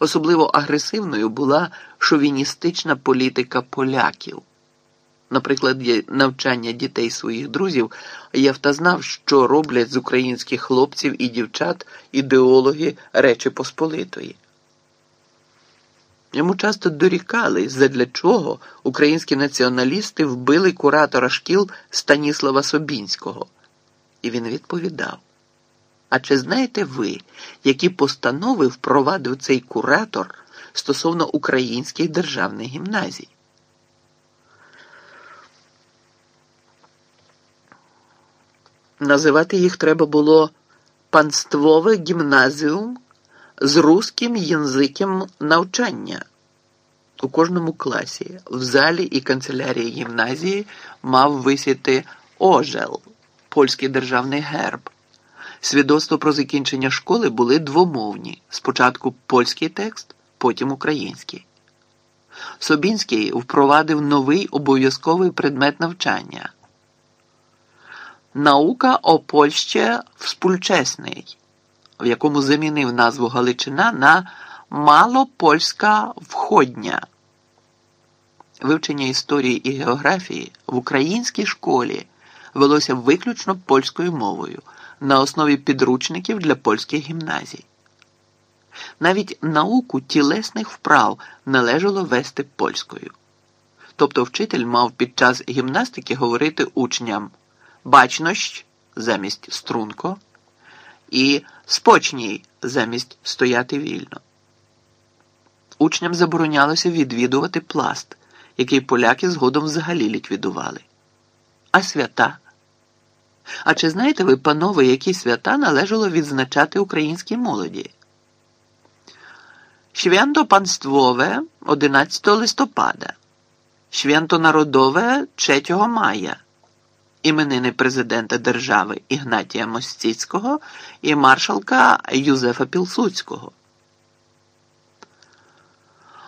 Особливо агресивною була шовіністична політика поляків. Наприклад, навчання дітей своїх друзів Євта знав, що роблять з українських хлопців і дівчат ідеологи Речі Посполитої. Йому часто дорікали, задля чого українські націоналісти вбили куратора шкіл Станіслава Собінського. І він відповідав: А чи знаєте ви, які постанови впровадив цей куратор стосовно українських державних гімназій? Називати їх треба було панствове гімназіум з русським язиком навчання. У кожному класі, в залі і канцелярії гімназії мав висіти ожел, польський державний герб. Свідоцтво про закінчення школи були двомовні: спочатку польський текст, потім український. Собінський впровадив новий обов'язковий предмет навчання. Наука о Польще вспульчесний, в якому замінив назву Галичина на Малопольська Входня. Вивчення історії і географії в українській школі велося виключно польською мовою на основі підручників для польських гімназій. Навіть науку тілесних вправ належало вести польською. Тобто вчитель мав під час гімнастики говорити учням бачнощ замість струнко і спочній замість стояти вільно. Учням заборонялося відвідувати пласт, який поляки згодом взагалі ліквідували. А свята. А чи знаєте ви, панове, які свята належало відзначати українській молоді? Święto панствове 11 листопада, Święto народове 3 мая, іменини президента держави Ігнатія Мостіцького і маршалка Юзефа Пілсуцького.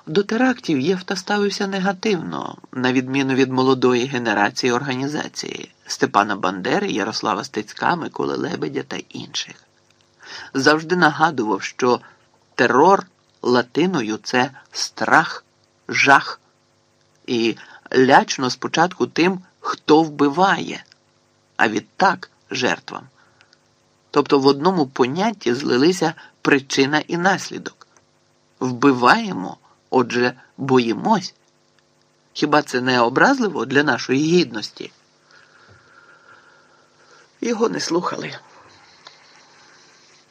До терактів Євта ставився негативно, на відміну від молодої генерації організації Степана Бандери, Ярослава Стецька, Миколи Лебедя та інших. Завжди нагадував, що терор латиною це страх, жах і лячно спочатку тим, хто вбиває, а відтак жертвам. Тобто в одному понятті злилися причина і наслідок. Вбиваємо. Отже, боїмось. Хіба це не образливо для нашої гідності? Його не слухали.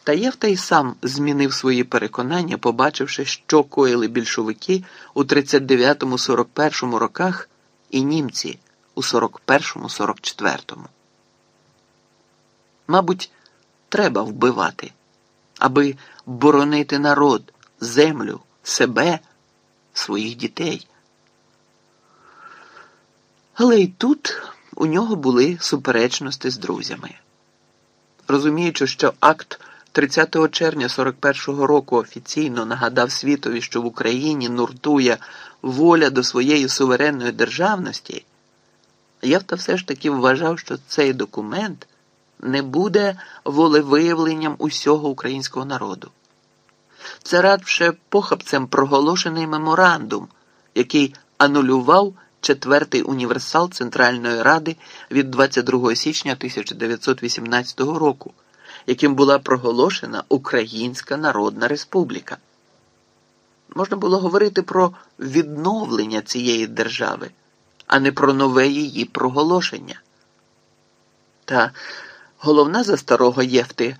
Та Євта й сам змінив свої переконання, побачивши, що коїли більшовики у 39-41 роках і німці у 41-44. Мабуть, треба вбивати, аби боронити народ, землю, себе своїх дітей. Але й тут у нього були суперечності з друзями. Розуміючи, що акт 30 червня 41-го року офіційно нагадав світові, що в Україні нуртує воля до своєї суверенної державності, Євта все ж таки вважав, що цей документ не буде волевиявленням усього українського народу. Це радше похабцем проголошений меморандум, який анулював четвертий універсал Центральної Ради від 22 січня 1918 року, яким була проголошена Українська Народна Республіка. Можна було говорити про відновлення цієї держави, а не про нове її проголошення. Та головна за старого Євти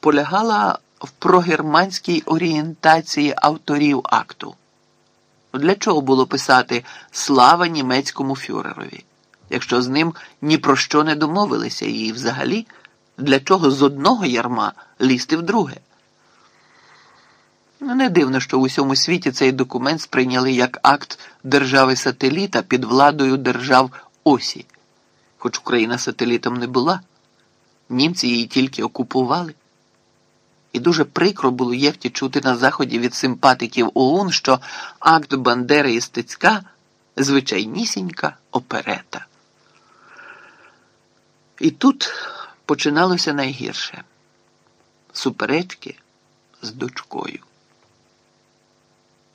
полягала в прогерманській орієнтації авторів акту. Для чого було писати слава німецькому фюрерові, якщо з ним ні про що не домовилися, і взагалі для чого з одного ярма лізти в друге? Ну, не дивно, що в усьому світі цей документ сприйняли як акт держави сателіта під владою держав Осі, хоч Україна сателітом не була, німці її тільки окупували. І дуже прикро було Євті чути на заході від симпатиків ОУН, що акт Бандери і Стецька звичайнісінька оперета. І тут починалося найгірше суперечки з дочкою.